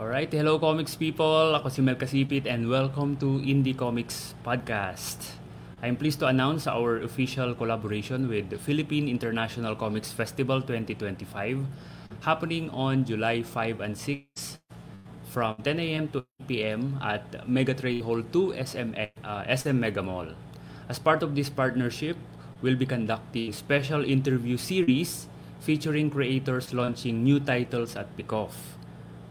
Alright, hello comics people. Ako si Mel Kasipit and welcome to Indie Comics Podcast. I'm pleased to announce our official collaboration with the Philippine International Comics Festival 2025 happening on July 5 and 6 from 10 a.m. to 8 p.m. at Megatrade Hall 2 SM, uh, SM Mega Mall. As part of this partnership, we'll be conducting special interview series featuring creators launching new titles at Pickoff.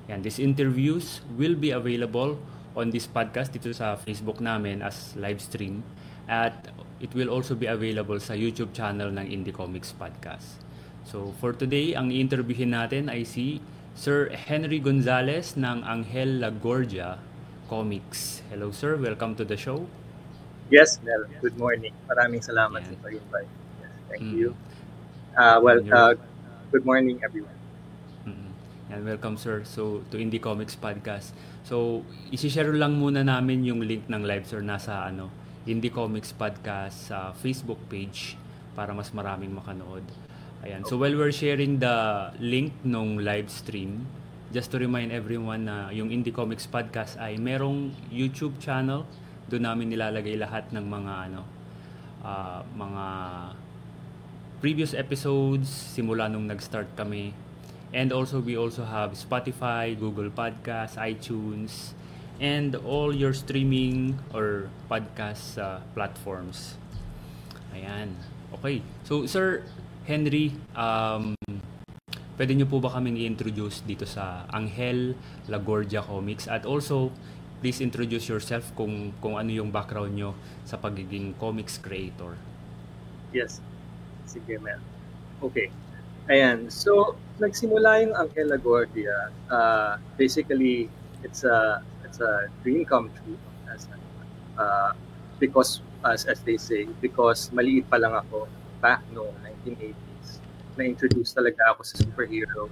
And these interviews will be available on this podcast dito sa Facebook namin as live stream at it will also be available sa YouTube channel ng Indie Comics Podcast. So for today, ang i-interviewin natin ay si Sir Henry Gonzalez ng Angel La Gorgia Comics. Hello sir, welcome to the show. Yes, Mel. Good morning. Maraming salamat yeah. sa pag-invite. Yes, thank mm. you. Uh, well, uh, good morning everyone. And welcome sir so to Indie Comics Podcast. So, i-share lang muna namin yung link ng live sir nasa ano, Indie Comics Podcast sa uh, Facebook page para mas maraming makanood. Ayan. So while we're sharing the link nung live stream, just to remind everyone na yung Indie Comics Podcast ay merong YouTube channel. Doon namin nilalagay lahat ng mga ano uh, mga previous episodes simula nung nag-start kami And also we also have Spotify, Google Podcasts, iTunes, and all your streaming or podcast uh, platforms. Ayan. Okay. So Sir Henry, um, pwede niyo po ba kaming i-introduce dito sa Angel Lagordia Comics at also please introduce yourself kung kung ano yung background nyo sa pagiging comics creator. Yes. Sige, ma'am. Okay. Ayan. So, nagsimula yung Angel Guardia. Uh, basically, it's a it's a dream come true as uh, because as as they say because maliit pa lang ako back no 1980s na-introduce talaga ako sa superhero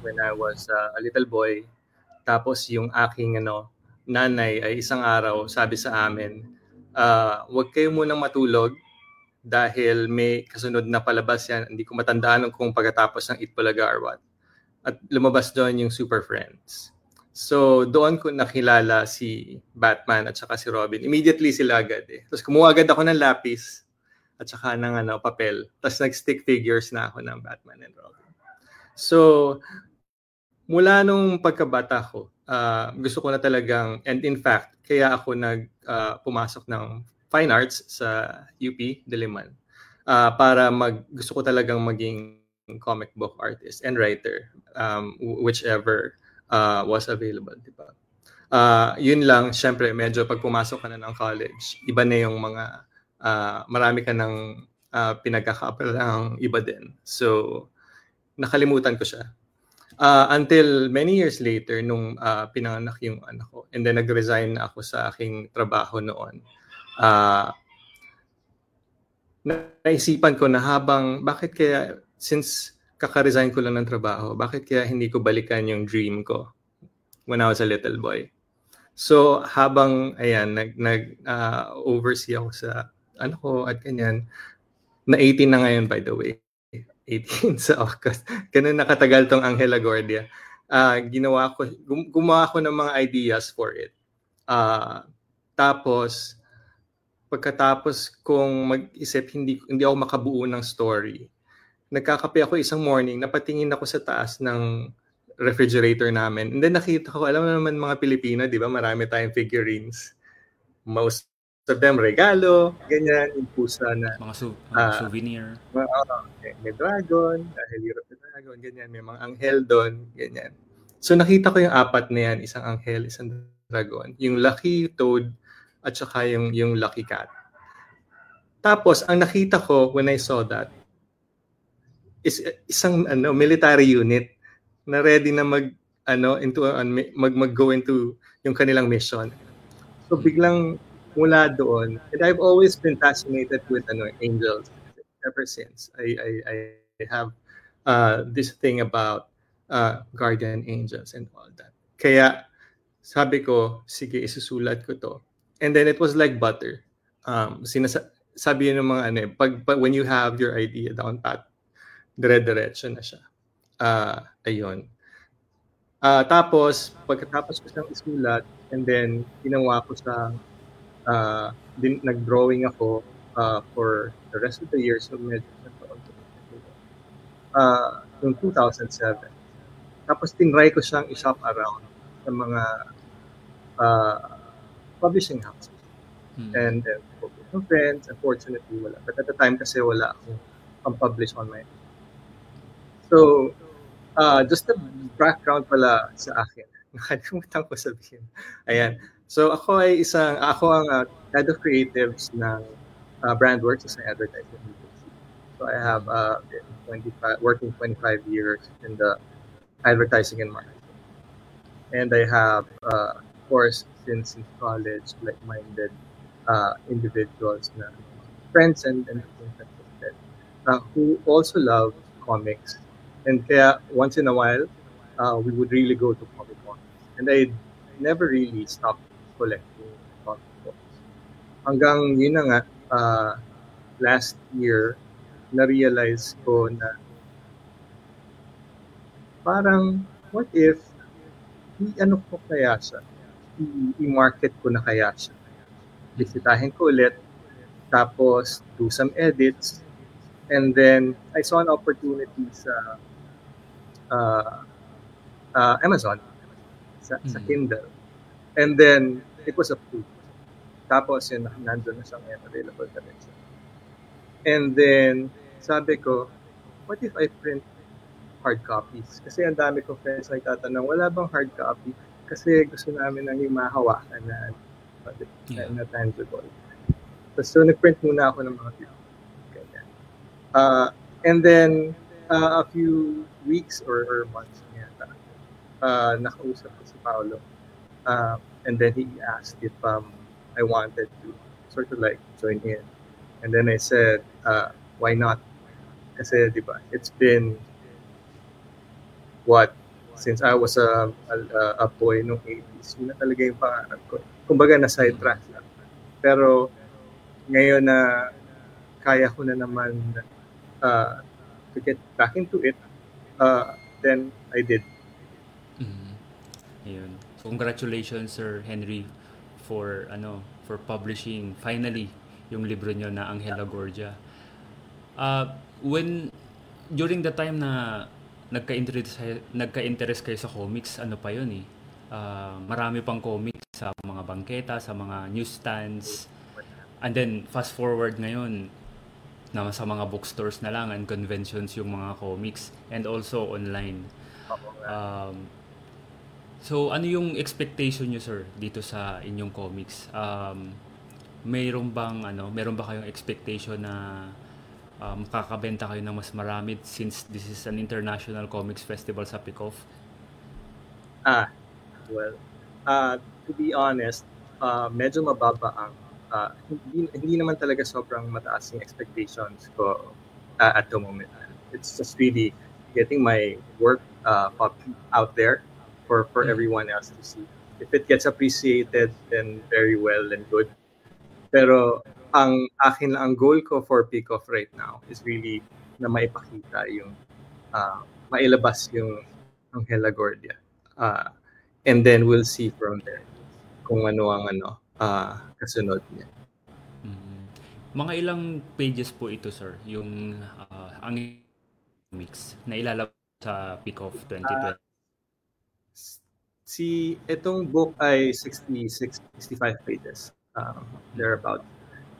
when I was uh, a little boy tapos yung aking ano nanay ay isang araw sabi sa amin uh, wag kayo munang matulog dahil may kasunod na palabas yan. Hindi ko matandaan kung pagkatapos ng Itbulaga or what. At lumabas doon yung Super Friends. So, doon ko nakilala si Batman at saka si Robin. Immediately sila agad eh. Tapos kumuha agad ako ng lapis at saka ng ano, papel. Tapos nag-stick figures na ako ng Batman and Robin. So, mula nung pagkabata ko, uh, gusto ko na talagang, and in fact, kaya ako nag uh, pumasok ng fine arts sa UP Diliman uh, para mag gusto ko talagang maging comic book artist and writer um, whichever uh, was available di ba? Uh, yun lang syempre medyo pag pumasok ka na ng college iba na yung mga uh, marami ka ng uh, pinagkakapalang iba din. So nakalimutan ko siya. Uh, until many years later nung uh, pinanganak yung anak ko and then nag-resign ako sa aking trabaho noon uh, naisipan ko na habang, bakit kaya, since kaka-resign ko lang ng trabaho, bakit kaya hindi ko balikan yung dream ko when I was a little boy? So, habang, ayan, nag, nag uh, oversee ako sa, ano ko, at ganyan, na 18 na ngayon, by the way. 18 sa August. Ganun nakatagal tong Angela Gordia. Uh, ginawa ko, gumawa ko ng mga ideas for it. Uh, tapos, pagkatapos kong mag-isip, hindi, hindi ako makabuo ng story. Nagkakape ako isang morning, napatingin ako sa taas ng refrigerator namin. And then nakita ko, alam naman mga Pilipino, di ba, marami tayong figurines. Most of them regalo, ganyan, yung pusa na. Mga, su- mga uh, souvenir. Mga, uh, may dragon, dahil Europe the Dragon, ganyan, may mga anghel doon, ganyan. So nakita ko yung apat na yan, isang anghel, isang dragon. Yung Lucky Toad, at saka yung, yung Lucky Cat. Tapos, ang nakita ko when I saw that is isang ano military unit na ready na mag ano into uh, mag mag go into yung kanilang mission. So biglang mula doon, and I've always been fascinated with ano angels ever since. I I, I have uh, this thing about uh, guardian angels and all that. Kaya sabi ko, sige, isusulat ko to and then it was like butter. Um, sinasa- sabi ng mga ano, eh, pag, pag, when you have your idea down pat, dire-diretso na siya. Uh, ayun. Uh, tapos, pagkatapos ko siyang isulat, and then, ginawa ko sa, uh, din, nag-drawing ako uh, for the rest of the year. So, medyo uh, noong 2007. Tapos, tinry ko siyang i-shop around sa mga uh, publishing houses. Hmm. And then, uh, friends, unfortunately, wala. But at the time kasi wala akong pang-publish on my own. So, uh, just the background pala sa akin. Nakalimutan ko sabihin. Ayan. So ako ay isang, ako ang uh, head of creatives ng uh, Brandworks as an advertising agency. So I have uh, been 25, working 25 years in the advertising and marketing. And I have, uh, of course, since in college, like-minded uh, individuals na friends and, and uh, who also love comics. And kaya once in a while, uh, we would really go to Comic Con. And I never really stopped collecting comic books. Hanggang yun na nga, uh, last year, na-realize ko na parang, what if, i-ano ko kaya siya? I-market ko na kaya siya? Bisitahin ko ulit, tapos do some edits, and then I saw an opportunity sa uh, uh, Amazon sa, mm. sa hmm. Kindle. And then, it was approved. Tapos, yun, nandun na siya ngayon, available na rin siya. And then, sabi ko, what if I print hard copies? Kasi ang dami kong friends na tatanong, wala bang hard copy? Kasi gusto namin ng yung mahawakan na, yeah. na tangible. So, so, nag-print muna ako ng mga people. Uh, and then, uh, a few weeks or, or months yata, uh, nakausap ko si Paolo. Uh, and then he asked if um, I wanted to sort of like join in. And then I said, uh, why not? Kasi, di ba, it's been, what, since I was a, a, a boy noong 80s, yun na talaga yung pangarap ko. Kumbaga, na sidetrack lang. Pero, ngayon na kaya ko na naman uh, to get back into it, uh, then I did. Mm-hmm. Ayun. Congratulations Sir Henry for ano for publishing finally yung libro niyo na Angela Gorgia. Uh, when during the time na nagka-interest nagka-interest kayo sa comics, ano pa 'yun eh. Uh, marami pang comics sa mga bangketa, sa mga newsstands. And then fast forward ngayon, na sa mga bookstores na lang and conventions yung mga comics and also online. Um, so ano yung expectation niyo sir dito sa inyong comics? Um, mayroon bang ano, mayroon ba kayong expectation na um, kakabenta kayo ng mas marami since this is an international comics festival sa Pickoff? Ah, well, uh, to be honest, uh, medyo mababa ang uh, hindi, hindi naman talaga sobrang mataas yung expectations ko uh, at the moment. It's just really getting my work uh, out there for, for mm. everyone else to see. If it gets appreciated, then very well and good. Pero ang akin ang goal ko for Pickoff right now is really na maipakita yung uh, mailabas yung Angela Gordia. Uh, and then we'll see from there kung ano ang ano uh, kasunod niya. Mm-hmm. Mga ilang pages po ito, sir, yung uh, ang mix na ilalabas sa Peak of 2020? Uh, si itong book ay 66 65 pages. Um, they're about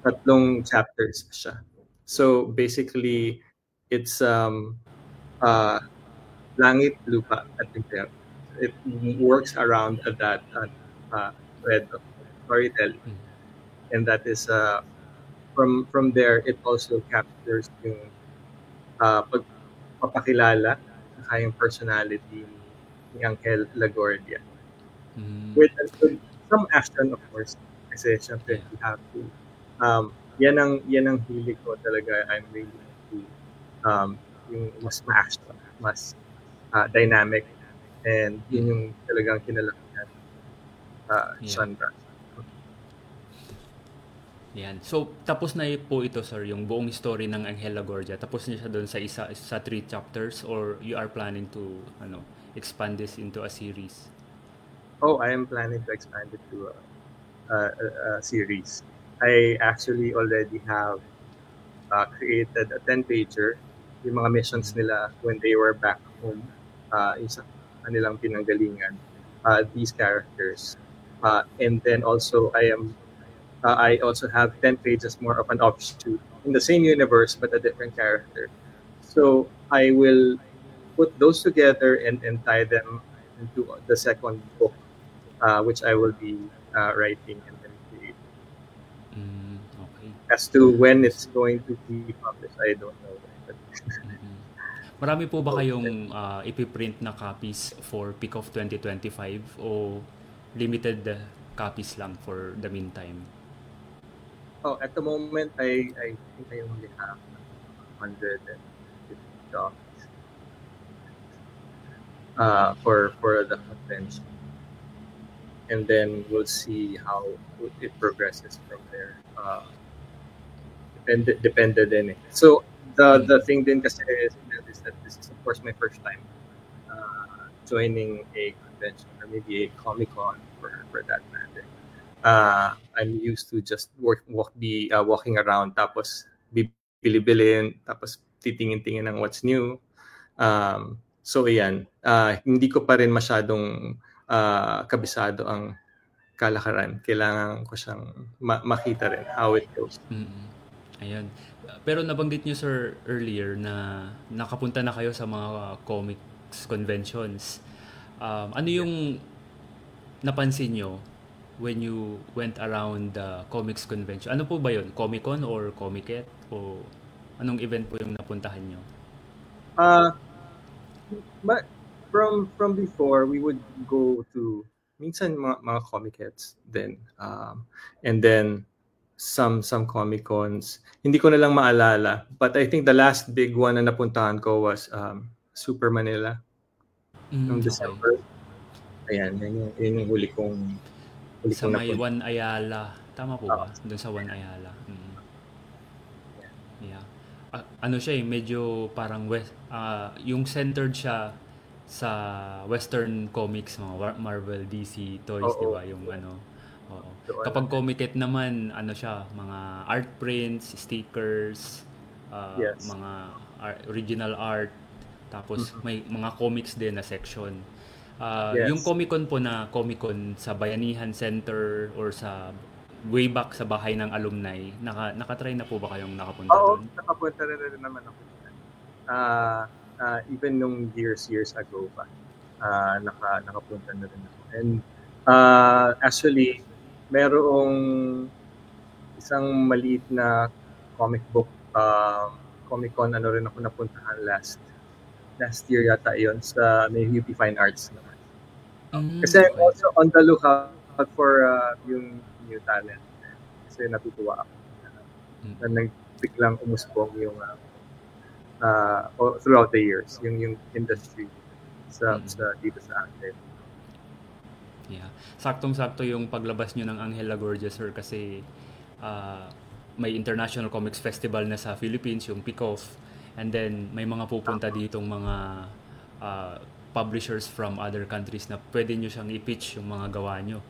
tatlong chapters siya. So basically it's um uh langit lupa at impyerno. It works around that uh, uh, thread of storytelling. Mm. And that is uh, from from there it also captures yung uh, pagpapakilala sa yung personality ni Angel Lagordia. Mm. With, with some action of course kasi syempre you have to um, yan ang yan ang hilig ko talaga I'm really to um, yung mas ma-action mas uh, dynamic and yun yung talagang kinalakihan uh, yeah. genre. Yan. So, tapos na po ito, sir, yung buong story ng Angela Gorgia. Tapos na siya doon sa isa sa three chapters or you are planning to ano expand this into a series? Oh, I am planning to expand it to a, a, a, a series. I actually already have uh, created a 10-pager, yung mga missions nila when they were back home, uh, yung sa kanilang pinanggalingan, uh, these characters. Uh, and then also, I am uh, I also have 10 pages more of an offshoot in the same universe but a different character. So I will put those together and, and tie them into the second book, uh, which I will be uh, writing and As to when it's going to be published, I don't know. But Mm-mm. Marami po ba kayong uh, ipiprint na copies for Peak of 2025 o limited copies lang for the meantime? oh, at the moment, I, I think I only have 150 copies uh, for, for the convention. And then we'll see how it progresses from there. Uh, depende, depende din eh. So, the, the thing din kasi is, is that this is of course my first time uh, joining a convention or maybe a Comic Con for, for that matter. Uh, I'm used to just work, walk, be uh, walking around tapos bibili-bilin tapos titingin-tingin ng what's new. Um, so ayan, uh, hindi ko pa rin masyadong uh, kabisado ang kalakaran. Kailangan ko siyang ma- makita rin how it goes. Mm-mm. Ayun. Pero nabanggit niyo sir earlier na nakapunta na kayo sa mga comics conventions. Um, ano yung napansin niyo when you went around the comics convention? Ano po ba yun? Comic-Con or Comiket? O anong event po yung napuntahan niyo? Uh, but from from before, we would go to minsan mga, mga Comic-Cons din. Um, and then some some Comic Cons. Hindi ko na lang maalala. But I think the last big one na napuntahan ko was um, Super Manila Mm, noong okay. December. Ayan, yun yung, yun yung huli kong huli Sa kong may napunta. One Ayala. Tama po ba? Doon sa One Ayala. Mm. Yeah. Ah, ano siya eh, medyo parang west, ah, yung centered siya sa Western comics, mga Marvel, DC, toys, Oo. di ba? Yung ano. Oo. Doon. Kapag Comiket naman, ano siya, mga art prints, stickers, ah, Yes. mga original art, tapos may mga comics din na section. Ah, Yes. Yung Comic Con po na Comic Con sa Bayanihan Center or sa way back sa bahay ng alumni, naka, nakatry na po ba kayong nakapunta Oo, doon? nakapunta rin rin naman ako. Ah, ah, even nung years, years ago pa, ah, naka, nakapunta na rin ako. And ah, actually, merong isang maliit na comic book um, Comic Con, ano rin ako napuntahan last last year yata yon sa may UP Fine Arts naman. Mm, Kasi I'm also on the lookout for uh, yung new talent. Kasi natutuwa ako Mm. na nagbiglang umusbong yung uh, uh, throughout the years, yung yung industry sa Mm. sa dito sa atin. Yeah. Saktong-sakto yung paglabas nyo ng Angel La Gorgeous, sir, kasi ah, may International Comics Festival na sa Philippines, yung Pickoff. And then, may mga pupunta ditong mga ah, publishers from other countries na pwede nyo siyang i-pitch yung mga gawa nyo.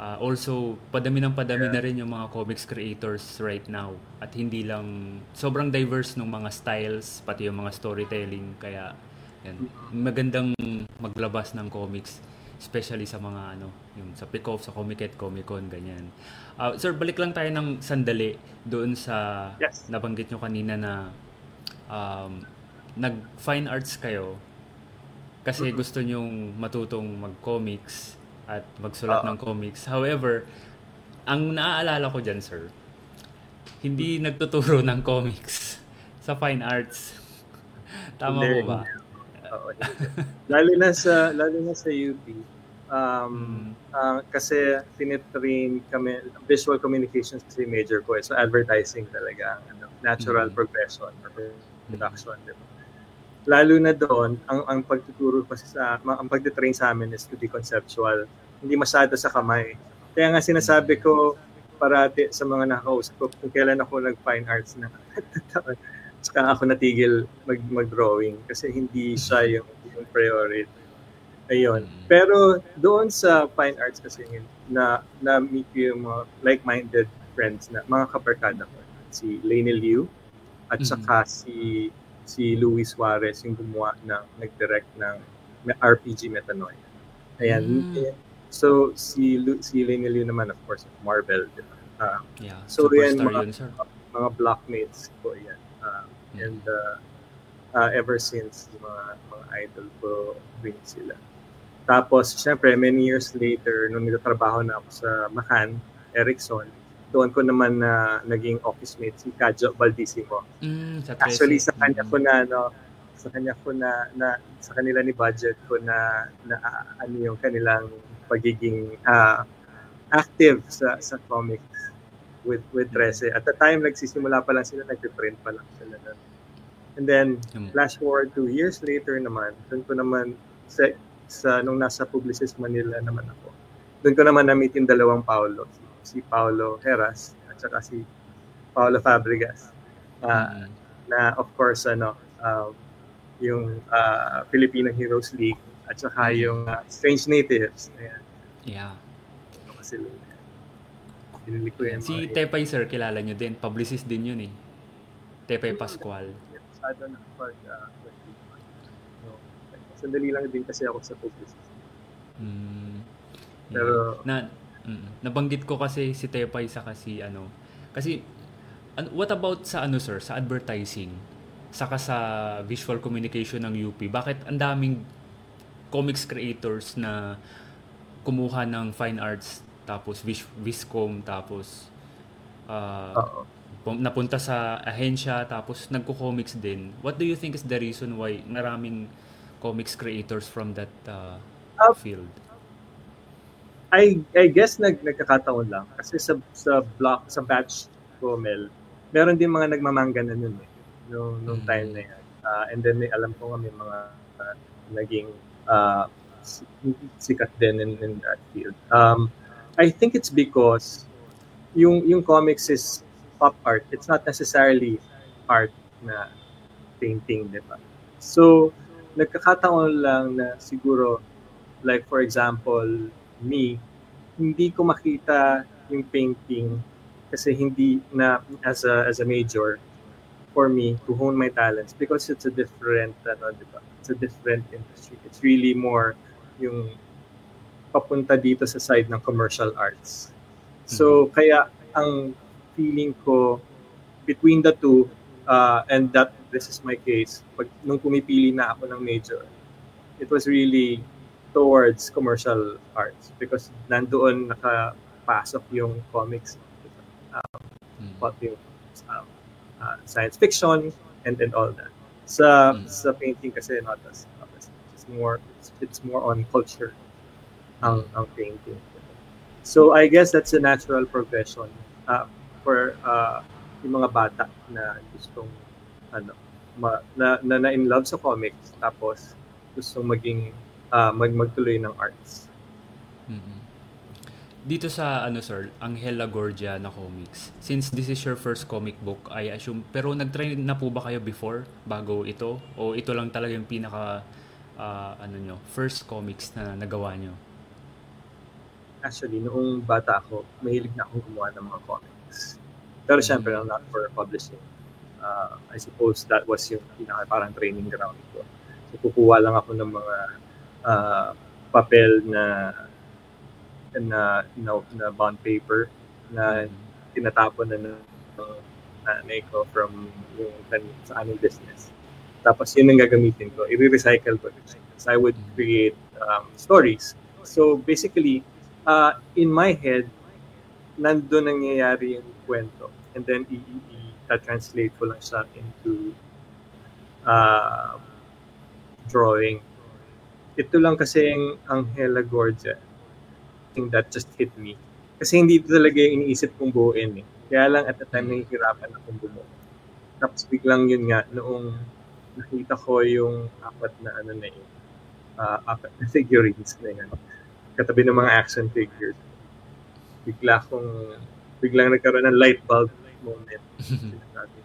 Ah, also, padami ng padami na rin yung mga comics creators right now. At hindi lang, sobrang diverse ng mga styles, pati yung mga storytelling. Kaya, yan, magandang maglabas ng comics especially sa mga ano, yung sa Pick-Off, sa Comic-Con, Comic-Con, ganyan. Ah, sir, balik lang tayo ng sandali doon sa Yes. nabanggit nyo kanina na um, nag-fine arts kayo kasi gusto nyong matutong mag-comics at magsulat Oo. ng comics. However, ang naaalala ko dyan, sir, hindi nagtuturo ng comics sa fine arts. Tama Hindi. ba? Oo. lalo na sa lalo na sa UP. Um, Mm. ah, kasi tinitrain kami visual communications kasi major ko eh. So advertising talaga ano, natural Mm. progression or production, di ba? Lalo na doon, ang ang pagtuturo kasi sa ang pagtitrain sa amin is to be conceptual. Hindi masyado sa kamay. Kaya nga sinasabi ko parati sa mga nakakausap ko kung kailan ako nag-fine arts na saka ako natigil mag, mag-drawing kasi hindi siya yung, yung priority. Ayun. Pero doon sa fine arts kasi na na meet ko yung mga like-minded friends na mga kabarkada ko. Si Lainey Liu at saka si si Luis Suarez yung gumawa ng nag-direct ng RPG Metanoia. Ayan. Mm. Ayan. So si Lu, si Lainey Liu naman of course Marvel, di ba? Ah, Yeah. So, yan, mga- yun, sir. mga blockmates ko yan. Ah, Mm. and uh, uh, ever since mga mga idol ko rin sila. Tapos, syempre, many years later, nung nagtatrabaho na ako sa Macan, Ericsson, doon ko naman na naging office mate si Kadjo Valdisimo. Mm, sa Actually, 13. sa kanya Mm. ko na, no, sa kanya ko na, na sa kanila ni budget ko na, na ah, ano yung kanilang pagiging ah, active sa sa comics with with Mm. 13. At the time, nagsisimula pa lang sila, nag-print pa lang sila. nun. And then, Mm. flash forward two years later naman, doon ko naman, sa, sa nung nasa Publicis Manila naman ako, doon ko naman na-meet yung dalawang Paolo. Si, si Paolo Heras at saka si Paolo Fabregas. Mm. na of course ano um, yung ah, Filipino Heroes League at saka yung ah, Strange Natives. Ayan. Yeah. Ano kasi binili ko yan. Si Tepay, sir, kilala nyo din. Publicist din yun eh. Tepay Pascual. Masyado na pag uh. Sandali lang din kasi ako sa Publicis. Mm. Yeah. Pero- na mm, nabanggit ko kasi si Tepay sa kasi ano. Kasi an- what about sa ano sir, sa advertising? Saka sa visual communication ng UP. Bakit ang daming comics creators na kumuha ng fine arts tapos vis- viscom tapos pum- napunta sa ahensya tapos nagko-comics din. What do you think is the reason why maraming comics creators from that uh, Ah, field? I I guess nag nagkakataon lang kasi sa sa block sa batch ko Mel, meron din mga nagmamangga na nun eh nung nung Mm. time na yan. Ah, and then may alam ko nga may mga ah, naging si- sikat din in, in that field. Um, I think it's because yung yung comics is pop art. It's not necessarily art na painting, di ba? So, nagkakataon lang na siguro like for example, me, hindi ko makita yung painting kasi hindi na as a as a major for me to hone my talents because it's a different ano, di ba? It's a different industry. It's really more yung papunta dito sa side ng commercial arts. So kaya ang feeling ko between the two uh, and that this is my case pag nung pumipili na ako ng major it was really towards commercial arts because nandoon nakapasok yung comics Mm. about yung um, uh, science fiction and and all that. Sa Mm. sa painting kasi not as, not as it's more it's, it's more on culture ang ang painting. So I guess that's a natural progression uh, for uh, yung mga bata na gustong ano ma, na, na, na in love sa comics tapos gustong maging uh, mag magtuloy ng arts. Mhm. Dito sa ano sir, Angela Gorgia na comics. Since this is your first comic book, I assume pero nag-try na po ba kayo before bago ito o ito lang talaga yung pinaka ah, ano nyo, first comics na nagawa nyo? Actually, noong bata ako, mahilig na akong gumawa ng mga comics. Pero syempre, not for publishing. Uh, I suppose that was yung pinaka parang training ground ko. So, kukuha lang ako ng mga uh, papel na na, na, na bond paper na tinatapon na ng nanay ko from yung sa aming business. Tapos yun ang gagamitin ko. I-recycle ko. So I would create um, stories. So basically, uh, in my head, nandun nangyayari yung kwento. And then i- i- i-translate ko lang siya into uh, drawing. Ito lang kasi yung Angela Gorgia thing that just hit me. Kasi hindi ito talaga yung iniisip kong buuin eh. Kaya lang at the time nahihirapan akong bumuo. Tapos biglang yun nga, noong nakita ko yung apat na ano na yun, uh, apat na figurines na yun, katabi ng mga action figures. Bigla akong, biglang nagkaroon ng light bulb moment.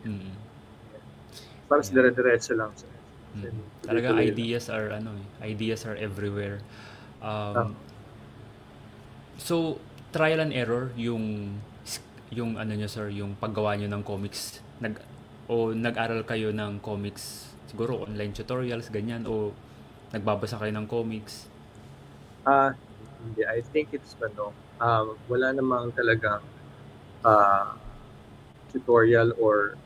Mhm. Parang yeah. dire-diretso lang siya. Mm. Talaga ideas are ano eh, ideas are everywhere. Um, oh. So trial and error yung yung ano niyo sir, yung paggawa niyo ng comics nag o nag-aral kayo ng comics siguro online tutorials ganyan o nagbabasa kayo ng comics? Ah, uh, hindi. I think it's ano, um, wala namang talagang uh, tutorial or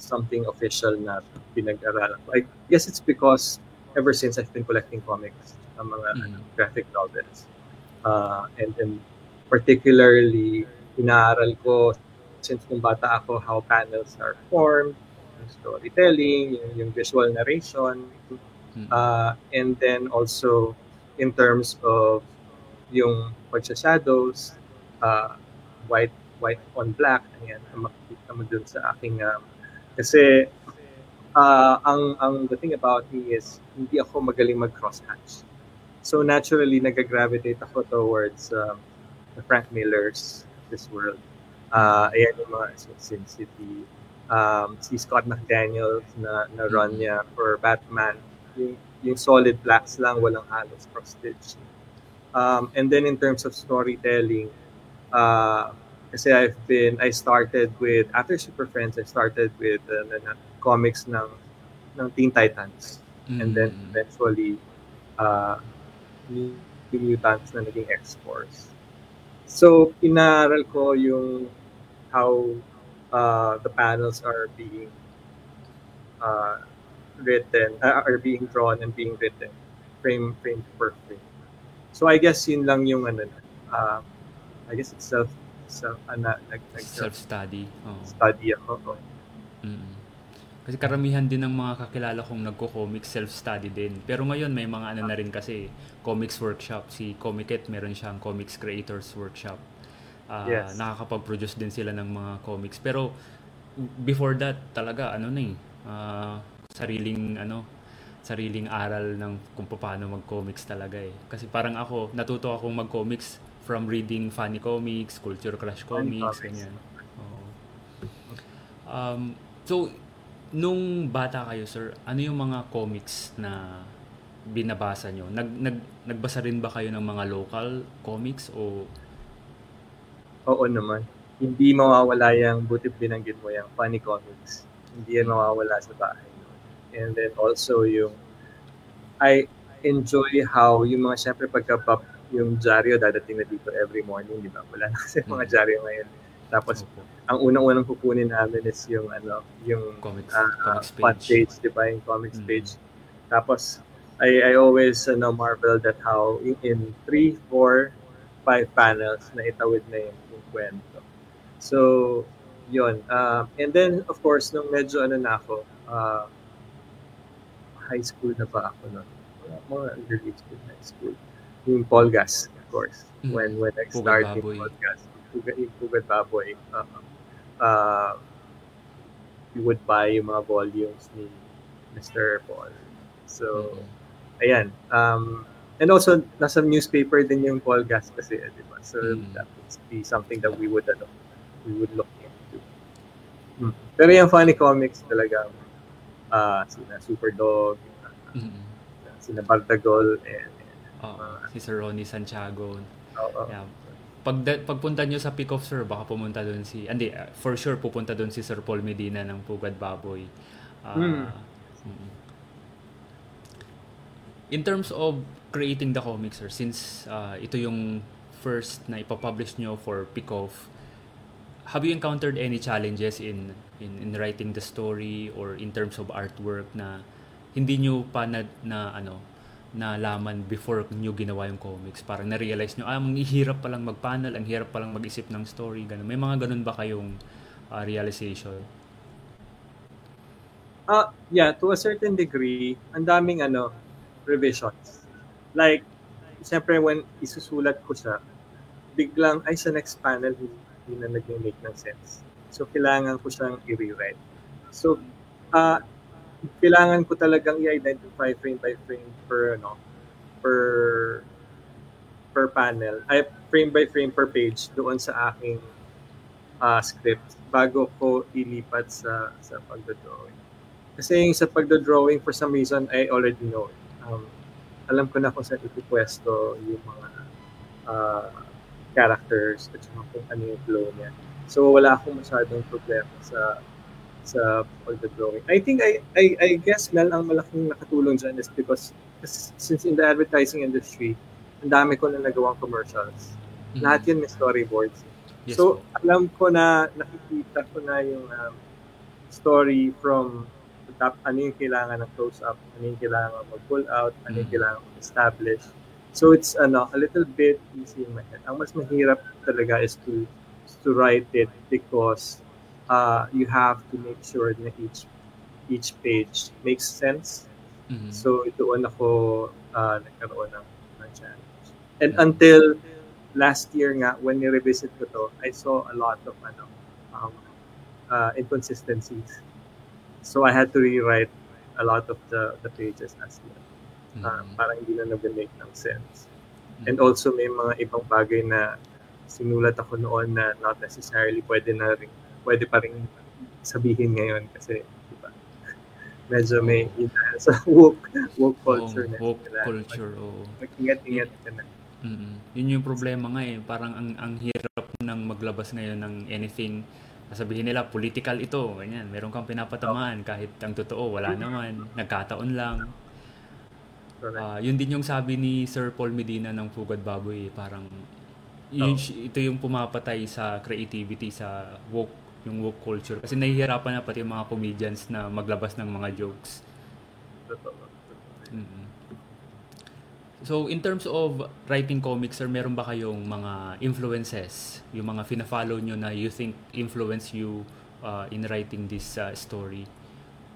something official na pinag-aralan I guess it's because ever since I've been collecting comics, ang mga mm-hmm. graphic novels, uh, and then particularly inaaral ko since nung bata ako how panels are formed, yung storytelling, yung, yung visual narration, mm-hmm. uh, and then also in terms of yung pagsa-shadows, uh, white white on black, ayan, makikita mo dun sa aking, um, kasi uh, ang, ang the thing about me is, hindi ako magaling mag-crosshatch. So naturally, nag-gravitate ako towards um, the Frank Millers, this world. Uh, ayan yung mga Sin City, um, si Scott McDaniel na, na run mm-hmm. niya for Batman, yung, yung solid blacks lang, walang halos cross-stitch. Um, and then in terms of storytelling, uh, kasi I've been, I started with, after Super Friends, I started with uh, na, comics ng, ng Teen Titans. Mm-hmm. And then mm. eventually, uh, New Mutants na naging X-Force. So, inaral ko yung how uh, the panels are being uh, written, uh, are being drawn and being written frame frame per frame. So I guess yun lang yung ano uh, I guess it's self self ano, nag, nag self study. Oh. Study ako. Oh. Mm. Kasi karamihan din ng mga kakilala kong nagko-comics self-study din. Pero ngayon may mga ano na rin kasi comics workshop. Si Comiket meron siyang comics creators workshop. Uh, yes. Nakakapag-produce din sila ng mga comics. Pero before that talaga ano na eh. Uh, sariling ano sariling aral ng kung paano mag-comics talaga eh. Kasi parang ako, natuto akong mag-comics from reading funny comics, culture crush comics, ganyan. Oo. Um, so, nung bata kayo, sir, ano yung mga comics na binabasa nyo? Nag, nag, nagbasa rin ba kayo ng mga local comics o? Oo naman. Hindi mawawala yung buti binanggit mo yung funny comics. Hindi yan mawawala sa bahay And then also yung I enjoy how yung mga syempre pagka pop yung dyaryo dadating na dito every morning, di ba? Wala na kasi mga mm. dyaryo ngayon. Tapos okay. ang unang-unang kukunin namin is yung ano, yung comics, uh, comics page, page di ba? Yung comics mm-hmm. page. Tapos I, I always uh, marvel that how in, in three, four, five panels na itawid na yung, yung kwento. So, yun. Uh, and then, of course, nung medyo ano na ako, uh, high school na pa ako noon. Mga early school, high school. Yung Polgas, of course. Mm. When when I started in Polgas. Yung Pugad Baboy. Uh, uh, we would buy yung mga volumes ni Mr. Paul. So, mm-hmm. ayan. Um, and also, nasa newspaper din yung Polgas kasi, eh, di ba? So, mm. that would be something that we would, ano, we would look into. Hmm. Pero yung funny comics talaga, uh, sina Superdog, uh, mm-hmm. sina Bardagol, and, and oh, uh, si Sir Ronnie Santiago. Oh, oh. Yeah. Pag pagpunta nyo sa Pick of Sir, baka pumunta doon si, hindi, uh, for sure pupunta doon si Sir Paul Medina ng Pugad Baboy. Uh, mm. In terms of creating the comics, sir, since uh, ito yung first na ipapublish nyo for Pick Off, have you encountered any challenges in in, in writing the story or in terms of artwork na hindi nyo pa na, na ano na laman before nyo ginawa yung comics? Parang na-realize nyo, ah, ang hirap palang mag-panel, ang hirap palang mag-isip ng story, ganun. May mga ganun ba kayong uh, realization? Uh, yeah, to a certain degree, ang daming ano, revisions. Like, siyempre when isusulat ko siya, biglang, ay sa next panel, hindi na nag-make ng sense. So, kailangan ko siyang i-rewrite. So, uh, kailangan ko talagang i-identify frame by frame per, ano, per, per panel, ay frame by frame per page doon sa aking uh, script bago ko ilipat sa sa pagdodrawing. Kasi yung sa pagdo-drawing, for some reason, I already know. Um, alam ko na kung saan ipipwesto yung mga uh, characters at saka kung ano yung flow niya. So, wala akong masyadong problema sa sa pagdodrawing. I think I, I I guess Mel ang malaking nakatulong dyan is because since in the advertising industry, ang dami ko na nagawang commercials. Mm-hmm. Lahat yun may storyboards. Yes, so, alam ko na, nakikita ko na yung um, story from top, ano yung kailangan ng close-up, ano yung kailangan mag-pull out, ano yung mm. kailangan mag-establish. So it's ano, a little bit easy in my head. Ang mas mahirap talaga is to to write it because uh, you have to make sure na each each page makes sense. Mm-hmm. So doon ako uh, nagkaroon ng, ng challenge. And mm-hmm. until last year nga, when ni-revisit ko to, I saw a lot of ano, um, uh, inconsistencies. So I had to rewrite a lot of the, the pages as well. Mm-hmm. Uh, parang hindi na nag-make ng sense. Mm-hmm. And also may mga ibang bagay na sinulat ako noon na not necessarily pwede na rin, pwede pa rin sabihin ngayon kasi di ba medyo may yun, sa woke woke culture oh, na woke nila. culture oh. mag-ingat-ingat ka na mm Yun yung problema nga eh. Parang ang, ang hirap ng maglabas ngayon ng anything sabihin nila political ito, ganyan. Meron kang pinapatamaan kahit ang totoo wala naman, nagkataon lang. Uh, yun din yung sabi ni Sir Paul Medina ng Pugad Baboy, parang yun, ito yung pumapatay sa creativity sa woke yung woke culture kasi nahihirapan na pati yung mga comedians na maglabas ng mga jokes. Mm-hmm. So, in terms of writing comics, sir, meron ba kayong mga influences? Yung mga fina-follow nyo na you think influence you uh, in writing this uh, story?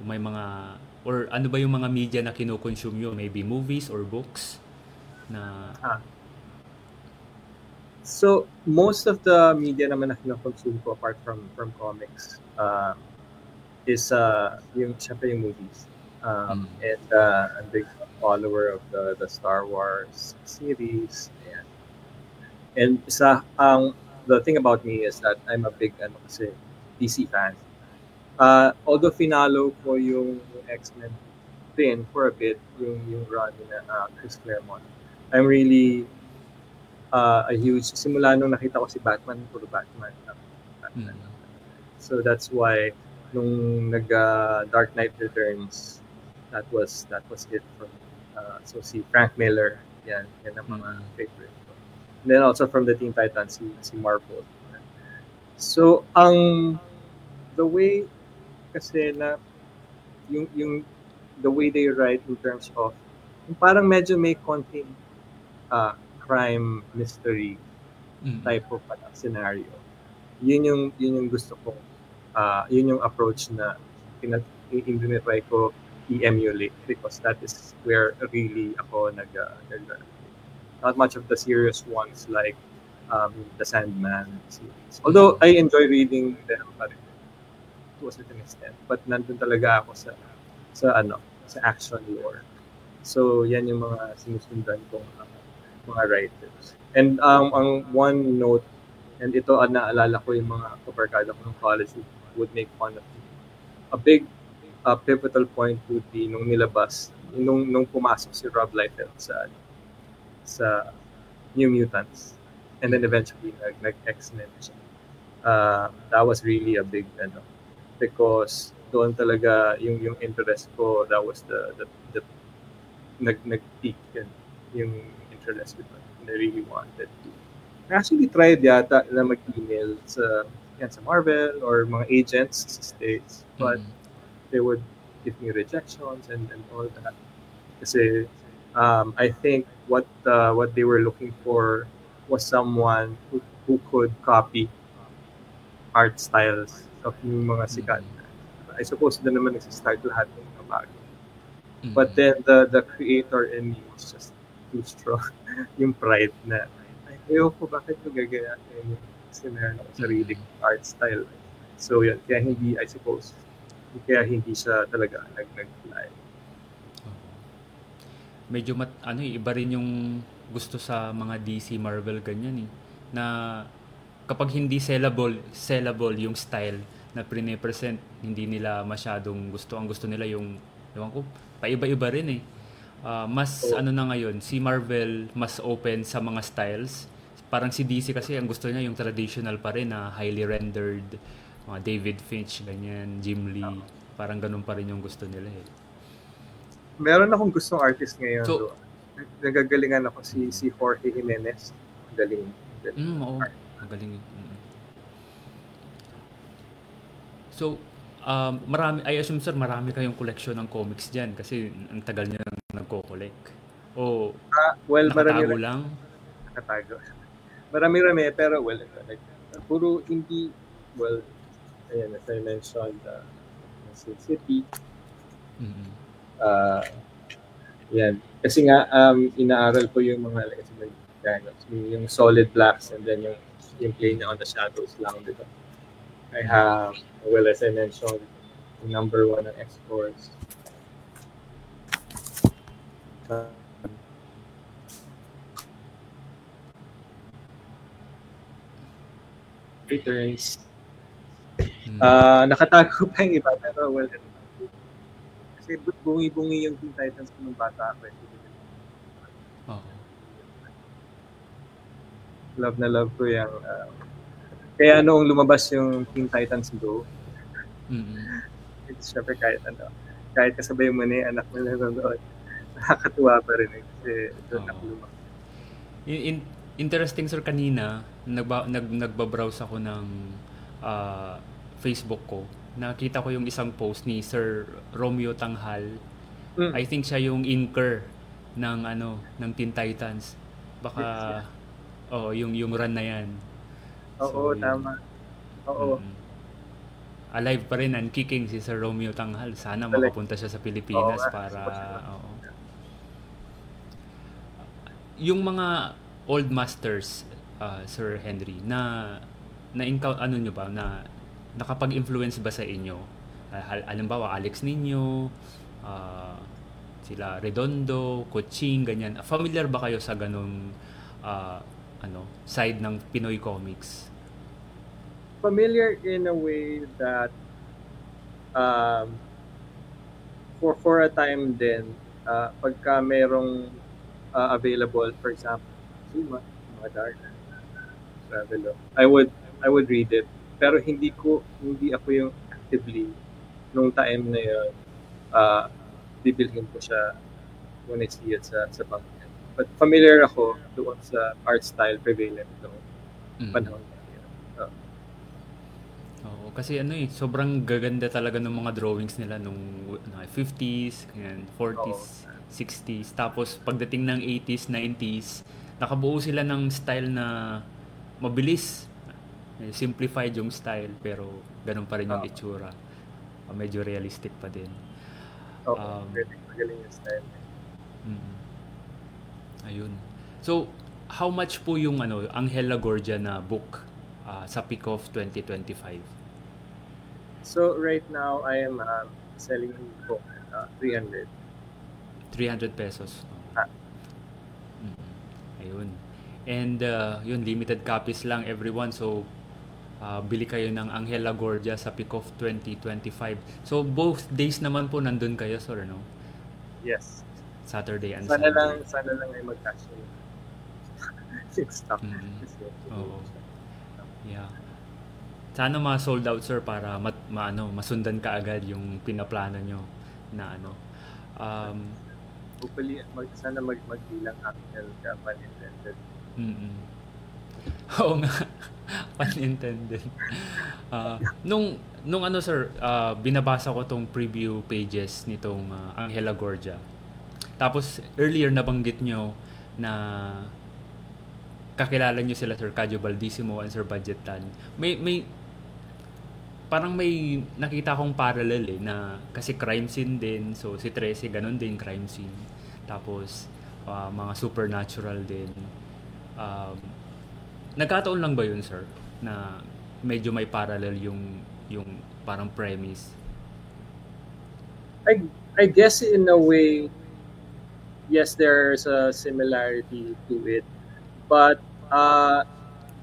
May mga, or ano ba yung mga media na kinoconsume nyo? Maybe movies or books? Na... Ah. So, most of the media naman na kinoconsume ko apart from from comics uh, is uh, yung, syempre yung movies. Um, mm. And uh, I'm a big follower of the the Star Wars series. And, and sa ang the thing about me is that I'm a big ano kasi DC fan. Uh, although finalo ko yung, X-Men din for a bit, yung, yung run ni uh, Chris Claremont. I'm really uh, a huge, simula nung nakita ko si Batman, puro Batman. Batman. Mm. So that's why nung nag uh, Dark Knight Returns, that was that was it me. Uh, so si Frank Miller, yan, yan ang mga mm-hmm. favorite ko. And then also from the Teen Titans, si, si Marvel. So, ang the way kasi na yung yung the way they write in terms of yung parang medyo may konting uh, crime mystery type of uh, scenario. Yun yung yun yung gusto ko. Uh, yun yung approach na pinat i-try ko i-emulate because that is where really ako nag, uh, not much of the serious ones like um, the Sandman series. Although I enjoy reading them pa rin to a certain extent. But nandun talaga ako sa sa ano, sa action lore. So yan yung mga sinusundan kong uh, mga writers. And um, ang one note, and ito ang naalala ko yung mga kabarkada ko ng college would make fun of me. A big uh, pivotal point would be nung nilabas, nung, nung pumasok si Rob Liefeld sa, sa New Mutants. And then eventually, nag, nag-X-Men siya. Uh, that was really a big, ano, because doon talaga yung yung interest ko that was the the, the nag nag-peak yun, yung interest ko and I really wanted to I actually tried yata na mag-email sa yan, sa Marvel or mga agents sa States but mm-hmm they would give me rejections and, and all that. Kasi um, I think what uh, what they were looking for was someone who, who could copy art styles of yung mga sikat. I suppose doon naman nagsa-start lahat ng mga bago. Mm-hmm. But then the the creator in me was just strong. yung pride na, ay, ayoko, bakit ko gagaya yung sinare ng sarili art style. So yun, kaya hindi, I suppose, kaya hindi siya talaga nag nag-fly. Medyo mat, ano eh, iba rin yung gusto sa mga DC Marvel ganyan eh na kapag hindi sellable sellable yung style na pre-present, hindi nila masyadong gusto. Ang gusto nila yung, ewan ko, paiba-iba rin eh. Uh, mas Oo. ano na ngayon, si Marvel mas open sa mga styles. Parang si DC kasi ang gusto niya yung traditional pa rin na highly rendered, mga David Finch, ganyan, Jim Lee. Parang ganun pa rin yung gusto nila eh. Meron akong gustong artist ngayon. So- So, nagagalingan ako si si Jorge Jimenez. Galing. Mm, oo. Magaling. Mm. So, um, marami, I assume sir, marami kayong collection ng comics dyan kasi ang tagal niyo nang nagko-collect. O Ah, well, marami nakatago lang? nakatago. Marami-rami, pero well, like, puro hindi, well, ayan, as I mentioned, uh, City, Mm-mm. uh, yan. Kasi nga, um, inaaral ko yung mga, like, yung, yung solid blacks and then yung, yung play niya on the shadows lang, di ba? I have, well, as I mentioned, number one ng X-Force. Uh, returns. Mm. Ah, nakatago pa yung iba, pero well, kasi bungi-bungi yung Teen Titans ko nung bata ako. Oo. Love na love ko yung, ah, kaya noong lumabas yung Teen Titans Go, Mm-mm. it's syempre kahit ano, kahit kasabay mo na yung anak mo nanonood, nakakatuwa pa rin eh, kasi doon Oo. ako lumaki. In, in- interesting sir kanina nagba, nag nagba-browse ako ng ah, Facebook ko. Nakita ko yung isang post ni Sir Romeo Tanghal. Mm. I think siya yung inker ng ano ng Teen Titans. Baka oh, yung yung run na 'yan. Oo, So, tama. Oo. Mm. Alive pa rin and kicking si Sir Romeo Tanghal. Sana makapunta siya sa Pilipinas nga. para oo. Yung mga old masters uh, Sir Henry na na ano nyo ba na nakapag-influence ba sa inyo? Uh, hal- halimbawa Alex Nino, uh, sila Redondo, Coaching, ganyan. Familiar ba kayo sa ganung uh, ano, side ng Pinoy comics? familiar in a way that um, for for a time din uh, pagka merong uh, available for example Zuma, mga Dark Travelo I would I would read it. Pero hindi ko hindi ako yung actively nung time na yun uh, bibilhin ko siya when I see it sa sa bangkyan but familiar ako doon sa art style prevalent noong Mm. panahon na yun. Uh, Oo, kasi ano eh, sobrang gaganda talaga ng mga drawings nila nung ano, 50s, ganyan, 40s, 60s. Tapos pagdating ng 80s, 90s, nakabuo sila ng style na mabilis. Eh, Simplified yung style, pero ganun pa rin yung Oo. itsura. Ah, medyo realistic pa din. Oo, Um, magaling yung style. Mm. Ayun. So, how much po yung ano, Angela Gorgia na book ah, sa Peak of 2025? So right now, I am um, selling book uh, 300. 300 pesos. Ah. Mm. Ayun. And uh, yun, limited copies lang everyone. So, uh, bili kayo ng Angela Gorgia sa Peak of 2025. So, both days naman po nandun kayo, sir, no? Yes. Saturday and Sana Sunday. lang, sana lang ay mag-cash yung stock. Mm. Kasi, Oo. Yeah. Sana ma-sold out, sir, para mat, maano, masundan ka agad yung pinaplano nyo na ano. Um, Hopefully, mag, sana mag magbilang Axel ka, pun intended. Mm. Oo nga. Pun intended. Ah, nung nung ano sir, ah, binabasa ko tong preview pages nitong ah, Angela Gorgia. Tapos earlier nabanggit nyo na kakilala nyo sila Sir Cadyo Baldissimo and Sir Budgetan. May may parang may nakita akong parallel eh na kasi crime scene din. So si Tracy ganun din crime scene. Tapos ah, mga supernatural din. Um, nagkataon lang ba yun, sir? Na medyo may parallel yung yung parang premise. I, I guess in a way, yes, there's a similarity to it. But uh,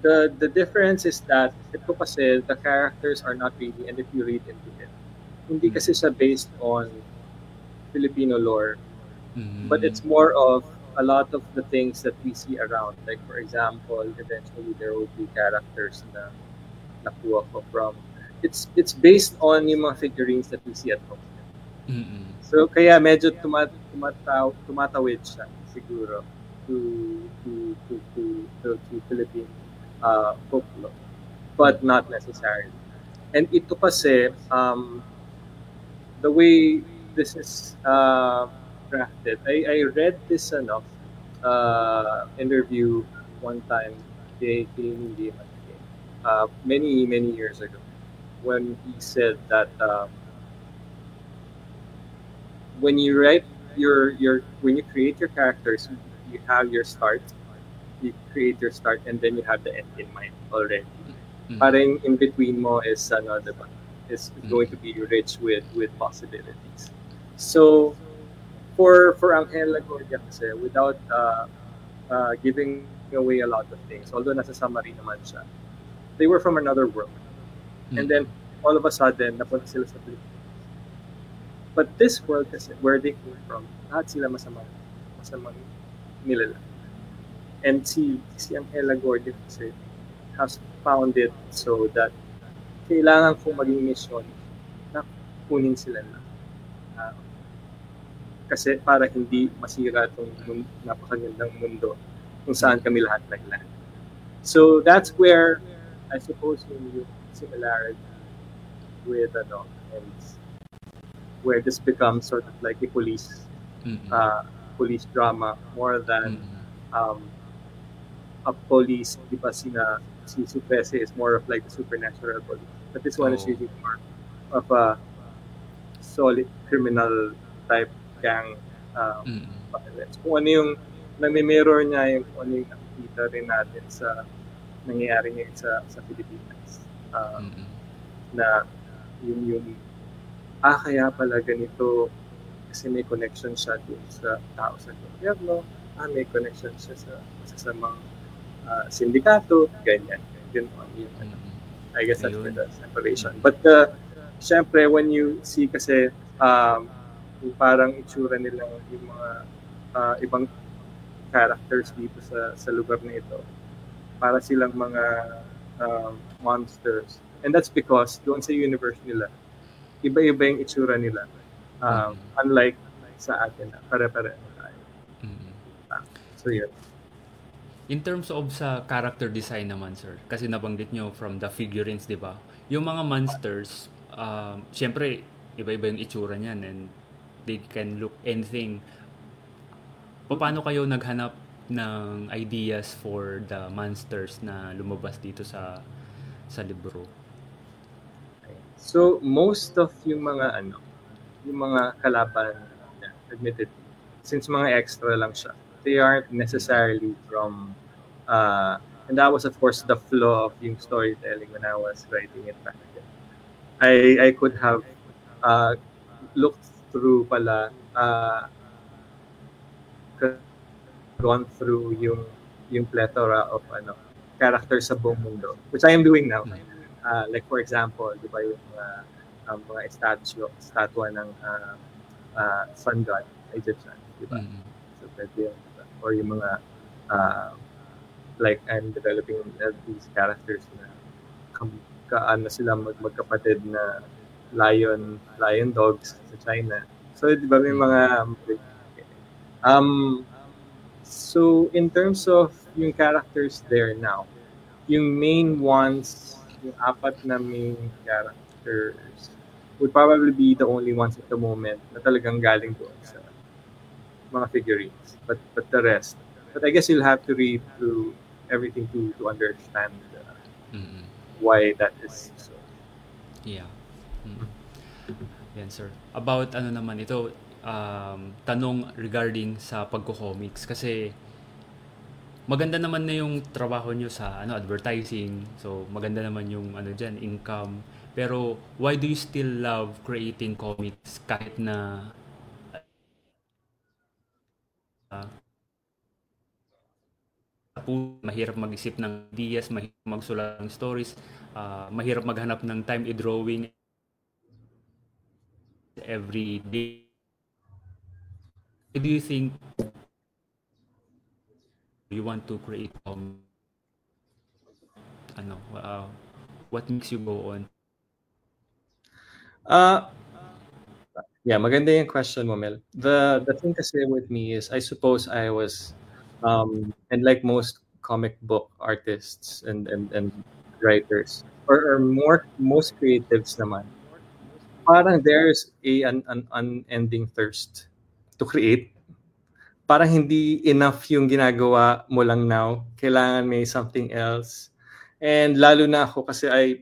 the the difference is that ito kasi the characters are not really and if you read into it hindi kasi siya based on Filipino lore. Mm. but it's more of a lot of the things that we see around. Like for example eventually there will be characters na nakuha ko from it's it's based on yung mga figurines that we see at home. Mm-mm. so kaya medyo tumat tumataw tumatawid siya siguro to to to to to, to Philippine uh, but not necessarily. And ito kasi um the way this is uh, crafted I, I read this ano uh, interview one time uh, many many years ago when he said that um, when you write your your when you create your characters you have your start you create your start and then you have the end in mind already. Mm. parang in between mo is ano diba is Mm. going to be rich with with possibilities. So for for Angela Gordia kasi without uh, uh, giving away a lot of things although nasa summary naman siya they were from another world. And then all of a sudden napunta sila sa Pilipinas but this world kasi where they came from lahat sila masama masamang nilala and si si Angela Gordon kasi has found it so that kailangan kong maging mission na kunin sila na Ah, kasi para hindi masira itong mun- napakagandang mundo kung saan kami lahat nagland. So that's where I suppose yung, similarity with ano and where this becomes sort of like a police Mm-mm. uh, police drama more than Mm-mm. um, a police, di ba sina, si Suprese is more of like a supernatural police. But this one is Oh. really more of a solid criminal type gang um, Mm-mm. violence. Kung ano yung nami-mirror niya yung kung ano yung nakikita rin natin sa nangyayari ngayon sa, sa Pilipinas. Um, Mm-mm. na yung yung ah kaya pala ganito kasi may connection siya dun sa tao sa gobyerno ah may connection siya sa masasamang uh, sindikato ganyan yun on yun ano. I guess that's Ayun. the separation but uh, syempre when you see kasi um, yung parang itsura nila yung mga uh, ibang characters dito sa sa lugar na ito para silang mga um, monsters and that's because doon sa universe nila iba-iba yung itsura nila um, unlike sa atin na pare-pare tayo Mm-mm. so yun In terms of sa character design naman, sir, kasi nabanggit nyo from the figurines, di ba? Yung mga monsters, um, syempre, iba-iba yung itsura niyan and they can look anything. Paano kayo naghanap ng ideas for the monsters na lumabas dito sa sa libro? So, most of yung mga ano, yung mga kalaban, admitted, since mga extra lang siya, they aren't necessarily from, uh, and that was of course the flaw of yung storytelling when I was writing it back then. I, I could have uh, looked through pala, uh, gone through yung yung plethora of ano characters sa buong mundo, which I am doing now. Uh, like for example, di ba yung uh, um, mga statue, statwa ng uh, uh, sun god, Egyptian, di ba? Mm-mm. So, pwede yun, di ba? Or yung mga, uh, like, I'm developing uh, these characters na kaano sila mag magkapatid na lion, lion dogs sa China. So, di ba may mga, um, so, in terms of yung characters there now, yung main ones, yung apat na main characters, would probably be the only ones at the moment na talagang galing doon sa mga figurines. But but the rest, but I guess you'll have to read through everything to to understand uh, Mm-mm. why that is so. Yeah. Mm. Yan, sir. About ano naman ito, um, tanong regarding sa pagko-comics kasi maganda naman na yung trabaho nyo sa ano advertising. So maganda naman yung ano diyan, income. Pero why do you still love creating comics kahit na ah, mahirap mag-isip ng ideas, mahirap magsulat ng stories, uh, mahirap maghanap ng time i-drawing every day. Do you think you want to create um, ano, uh, what makes you go on? Uh, yeah, maganda yung question mo, Mel. The, the thing kasi with me is, I suppose I was, um, and like most comic book artists and, and, and writers, or, or more, most creatives naman, parang there's a, an, an unending thirst to create. Parang hindi enough yung ginagawa mo lang now. Kailangan may something else. And lalo na ako kasi I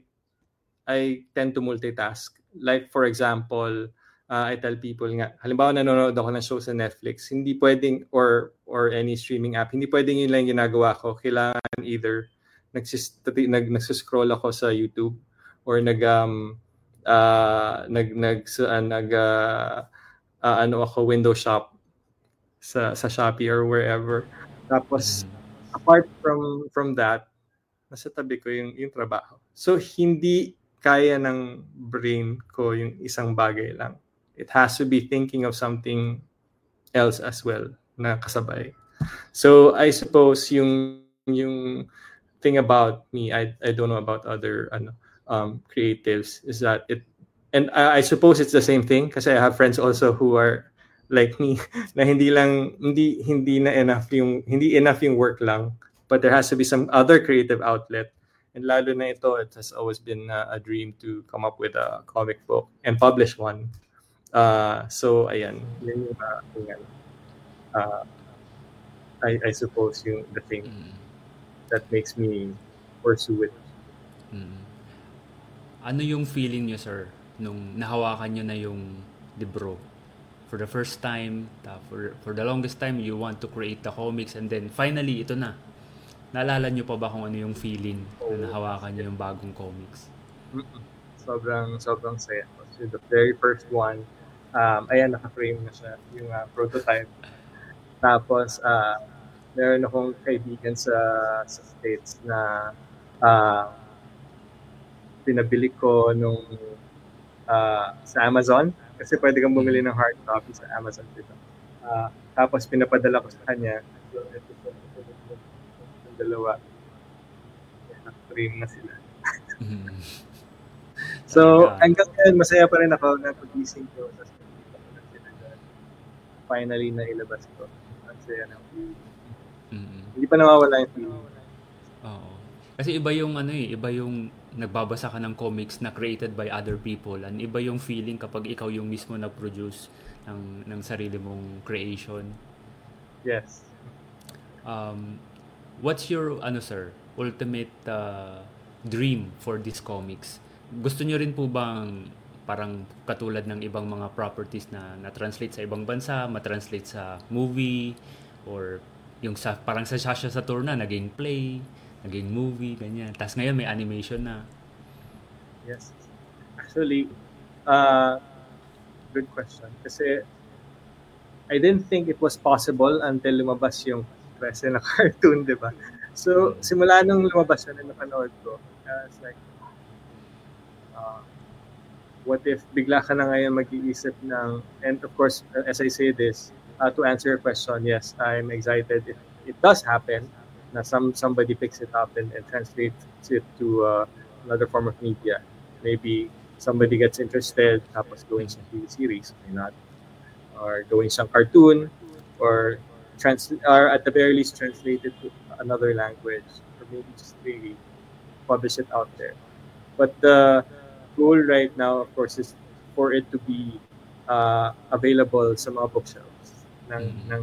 I tend to multitask. Like for example, uh, I tell people nga, halimbawa nanonood ako ng show sa Netflix, hindi pwedeng, or, or any streaming app, hindi pwedeng yun lang ginagawa ko. Kailangan either nagsis, nag, nagsiscroll ako sa YouTube or nag, um, uh, nag, nag, uh, nag uh, uh, ano ako, window shop sa, sa Shopee or wherever. Tapos, mm-hmm. apart from from that, nasa tabi ko yung, yung trabaho. So, hindi kaya ng brain ko yung isang bagay lang it has to be thinking of something else as well na kasabay. So I suppose yung yung thing about me, I I don't know about other ano um, creatives is that it and I, I suppose it's the same thing kasi I have friends also who are like me na hindi lang hindi hindi na enough yung hindi enough yung work lang but there has to be some other creative outlet and lalo na ito it has always been a, a dream to come up with a comic book and publish one Uh, so, ayan. Yan yung uh, yung, uh, I, I suppose yung the thing mm. that makes me pursue it. Mm. Ano yung feeling niyo, sir, nung nahawakan niyo na yung libro? For the first time, for, for the longest time, you want to create the comics and then finally, ito na. Naalala niyo pa ba kung ano yung feeling oh, na nahawakan niyo yung bagong comics? Mm-mm. Sobrang, sobrang saya. The very first one, um, ayan, naka-frame na siya, yung uh, prototype. Tapos, uh, meron akong kaibigan sa, sa States na uh, pinabili ko nung uh, sa Amazon kasi pwede kang bumili ng hard copy sa Amazon dito. Uh, tapos pinapadala ko sa kanya. Yung dalawa. Naka-frame na sila. Mm-hmm. So, hanggang ngayon, masaya pa rin ako na pagising ko sa finally na ilabas ko. Kasi ano, mm-hmm. hindi pa nawawala yung feeling. Oo. Kasi iba yung ano eh, iba yung nagbabasa ka ng comics na created by other people and iba yung feeling kapag ikaw yung mismo nag-produce ng, ng sarili mong creation. Yes. Um, what's your, ano sir, ultimate uh, dream for these comics? Gusto nyo rin po bang parang katulad ng ibang mga properties na na-translate sa ibang bansa, ma-translate sa movie, or yung sa, parang sa Shasha Saturn na, naging play, naging movie, ganyan. Tapos ngayon may animation na. Yes. Actually, uh, good question. Kasi I didn't think it was possible until lumabas yung Prese na cartoon, di ba? So, simula nung lumabas yun na napanood ko, uh, it's like, uh, what if bigla ka na ngayon mag-iisip ng, and of course, as I say this, uh, to answer your question, yes, I'm excited if it does happen na some somebody picks it up and, and translates it to uh, another form of media. Maybe somebody gets interested, tapos going sa TV series, why not? Or going sa cartoon, or trans or at the very least translate it to another language, or maybe just really publish it out there. But the goal right now, of course, is for it to be uh, available sa mga bookshelves ng, mm-hmm. ng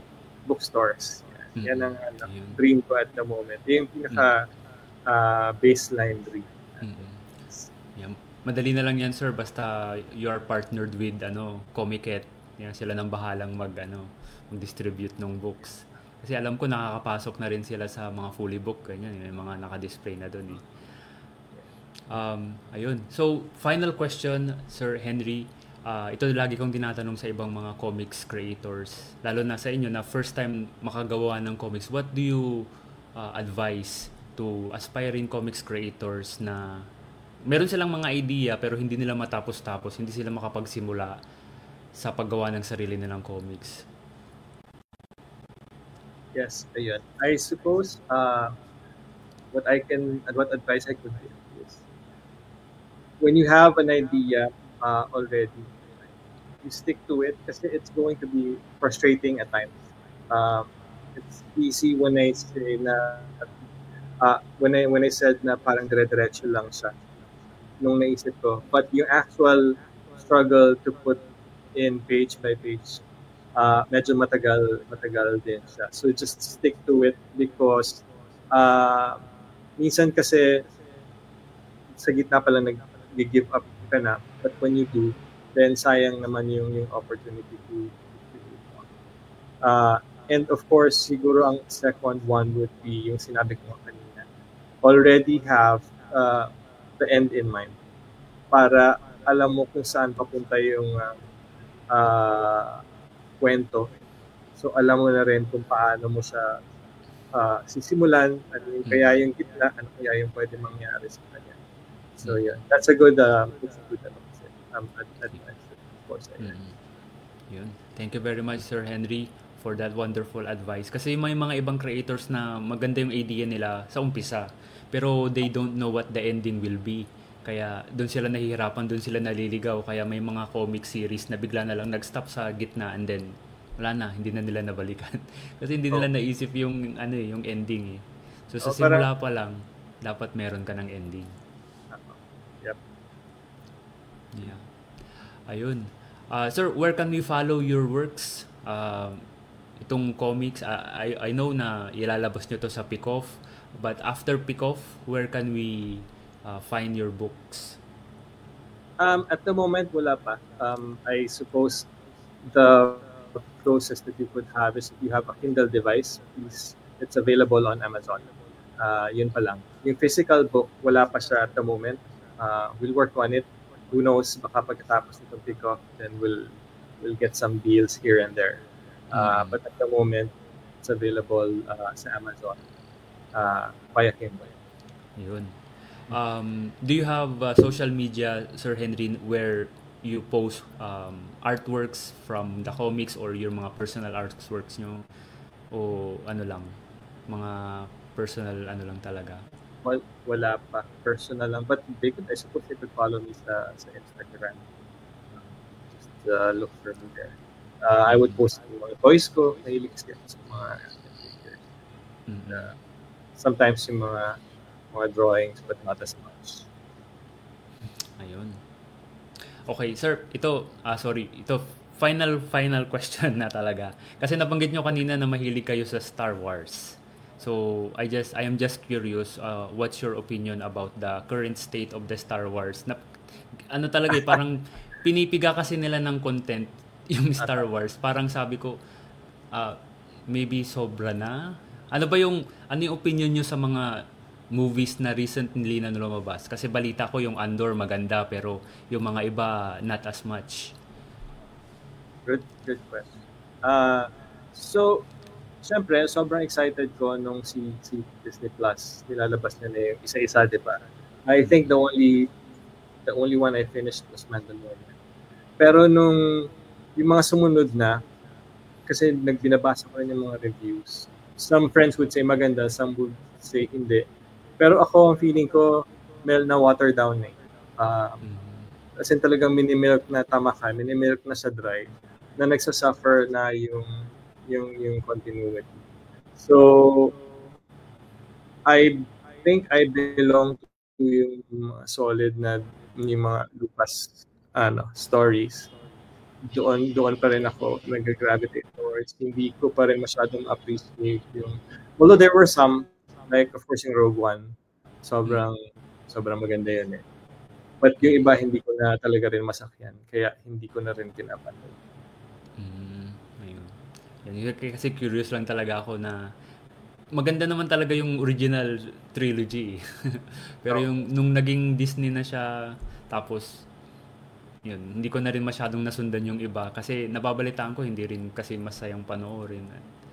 bookstores. Mm-hmm. Yan ang ano, dream ko at the moment. Yan yung pinaka uh, baseline dream. Mm-hmm. Yeah. Madali na lang yan, sir. Basta you are partnered with ano, Comiket. Yan sila nang bahalang mag ano, mag-distribute ng books. Kasi alam ko nakakapasok na rin sila sa mga fully book ganyan, may mga naka-display na doon eh. Um, ayun. So, final question, Sir Henry. Uh, ito lagi kong tinatanong sa ibang mga comics creators, lalo na sa inyo na first time makagawa ng comics. What do you uh, advice to aspiring comics creators na meron silang mga idea pero hindi nila matapos-tapos, hindi sila makapagsimula sa paggawa ng sarili nilang comics? Yes, ayun. I suppose uh, what I can, what advice I could give when you have an idea uh, already, you stick to it kasi it's going to be frustrating at times. Um, it's easy when I say na uh, when I when I said na parang dire-diretso lang siya nung naisip ko. But yung actual struggle to put in page by page, uh, medyo matagal, matagal din siya. So just stick to it because uh, minsan kasi sa gitna pala nag-give up ka na. But when you do, then sayang naman yung, yung opportunity to, to do uh, and of course, siguro ang second one would be yung sinabi ko kanina. Already have uh, the end in mind para alam mo kung saan papunta yung uh, uh, kwento. So alam mo na rin kung paano mo siya uh, sisimulan, ano yung kaya yung gitna, ano kaya yung pwede mangyari sa kanya. So yeah, that's a good, uh, that's a good um, advice. Of course, mm-hmm. Yun. Thank you very much, Sir Henry, for that wonderful advice. Kasi may mga ibang creators na maganda yung idea nila sa umpisa, pero they don't know what the ending will be. Kaya doon sila nahihirapan, doon sila naliligaw. Kaya may mga comic series na bigla na lang nag-stop sa gitna and then wala na, hindi na nila nabalikan. Kasi hindi nila oh. naisip yung ano eh, yung ending eh. So sa oh, simula pa lang, dapat meron ka ng ending. Yeah. Ayun. Uh, sir, where can we follow your works? Uh, itong comics, uh, I, I know na ilalabas nyo to sa Pickoff. But after Pickoff, where can we uh, find your books? Um, at the moment, wala pa. Um, I suppose the closest that you could have is if you have a Kindle device, please, it's available on Amazon. Uh, yun pa lang. Yung physical book, wala pa siya at the moment. Uh, we'll work on it. Who knows, baka pagkatapos nitong pick off, then we'll, we'll get some deals here and there. Uh, mm. But at the moment, it's available uh, sa Amazon uh, via Kindle. Yun. Um, do you have uh, social media, Sir Henry, where you post um, artworks from the comics or your mga personal artworks nyo? O ano lang? Mga personal ano lang talaga? Well, wala pa. Personal lang. But they could, I suppose they could follow me sa, sa Instagram. Just uh, look for me there. Uh, I would post yung mga toys ko. Nahilig kasi sa mga pictures. Mm-hmm. Uh, sometimes yung mga mga drawings but not as much. Ayun. Okay, sir, ito, ah, sorry, ito, final, final question na talaga. Kasi nabanggit nyo kanina na mahilig kayo sa Star Wars. So, I just, I am just curious, uh, what's your opinion about the current state of the Star Wars? Na, ano talaga eh, parang pinipiga kasi nila ng content yung Star Wars. Parang sabi ko, uh, maybe sobra na. Ano ba yung, ano yung opinion nyo sa mga movies na recently na lumabas? Kasi balita ko yung Andor maganda pero yung mga iba not as much. Good, good question. Uh, so, syempre, sobrang excited ko nung si, si Disney Plus. Nilalabas na na yung isa-isa, di ba? I think the only the only one I finished was Mandalorian. Pero nung yung mga sumunod na, kasi nagbinabasa ko rin yung mga reviews, some friends would say maganda, some would say hindi. Pero ako, ang feeling ko, Mel, na water down eh. Uh, mm-hmm. As in talagang mini-milk na tama ka, mini-milk na sa dry, na nagsasuffer na yung yung yung continuity. So, I think I belong to yung solid na yung mga Lucas ano, stories. Doon, doon pa rin ako nag-gravitate towards. Hindi ko pa rin masyadong appreciate yung, although there were some like of course yung Rogue One, sobrang sobrang maganda yun eh. But yung iba hindi ko na talaga rin masakyan, kaya hindi ko na rin pinapanood. Yan, kasi curious lang talaga ako na maganda naman talaga yung original trilogy. Pero oh. yung nung naging Disney na siya tapos yun, hindi ko na rin masyadong nasundan yung iba kasi nababalitaan ko hindi rin kasi masayang panoorin.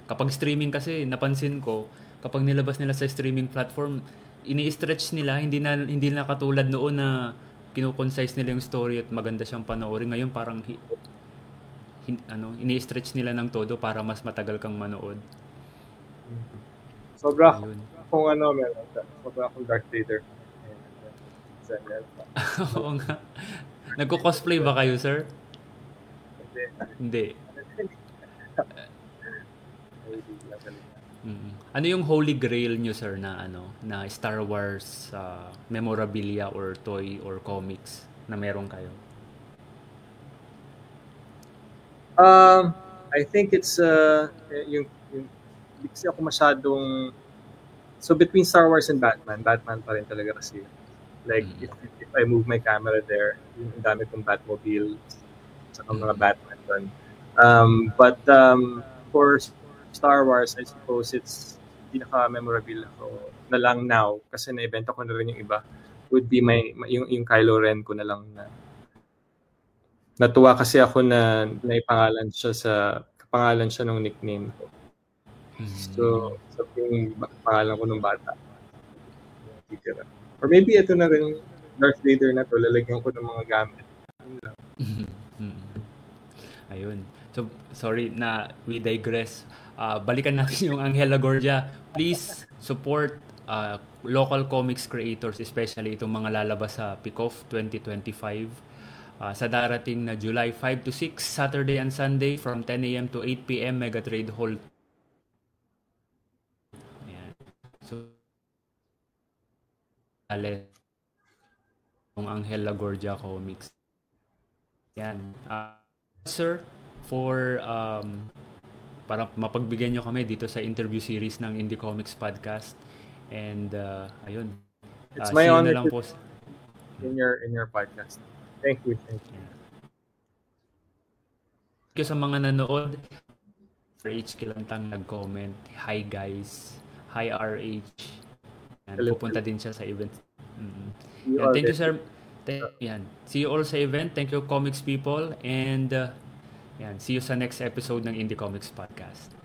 Kapag streaming kasi napansin ko kapag nilabas nila sa streaming platform, ini-stretch nila, hindi na hindi na katulad noon na kino-concise nila yung story at maganda siyang panoorin. Ngayon parang hin, ano, ini-stretch nila ng todo para mas matagal kang manood. Sobra Ayun. kung ano, meron. Sobra akong Darth Vader. Oo nga. Nagko-cosplay ba kayo, sir? Hindi. Mm-hmm. Ano yung holy grail nyo, sir, na ano, na Star Wars uh, memorabilia or toy or comics na meron kayo? Um, I think it's uh, yung, yung kasi ako masyadong so between Star Wars and Batman, Batman pa rin talaga kasi. Like mm-hmm. if, if I move my camera there, yung dami kong Batmobile sa mm-hmm. mga Batman doon. Um, but um, for Star Wars, I suppose it's pinaka-memorable ko na lang now kasi na-event ko na rin yung iba would be my yung yung Kylo Ren ko na lang na natuwa kasi ako na naipangalan siya sa pangalan siya ng nickname ko. Mm-hmm. So, sa so, yung pangalan ko nung bata. Or maybe ito na rin Darth Vader na to, lalagyan ko ng mga gamit. Mm-hmm. Ayun. So, sorry na we digress uh, balikan natin yung Angela Gordia. Please support uh, local comics creators, especially itong mga lalabas sa Pick-Off 2025. Uh, sa darating na July 5 to 6, Saturday and Sunday from 10 a.m. to 8 p.m. Mega Trade Hall. Ayan. So, yung Angela Gordia Comics. Yan. Uh, sir, for um, para mapagbigyan nyo kami dito sa interview series ng Indie Comics Podcast. And uh, ayun. It's uh, my honor lang po. in your in your podcast. Thank you. Thank you. Thank you sa mga nanood. RH Kilantang nag-comment. Hi guys. Hi RH. Yan, pupunta din siya sa event. Mm-hmm. Yan, thank you sir. Thank, yan. See you all sa event. Thank you comics people and uh, yan, see you sa next episode ng Indie Comics Podcast.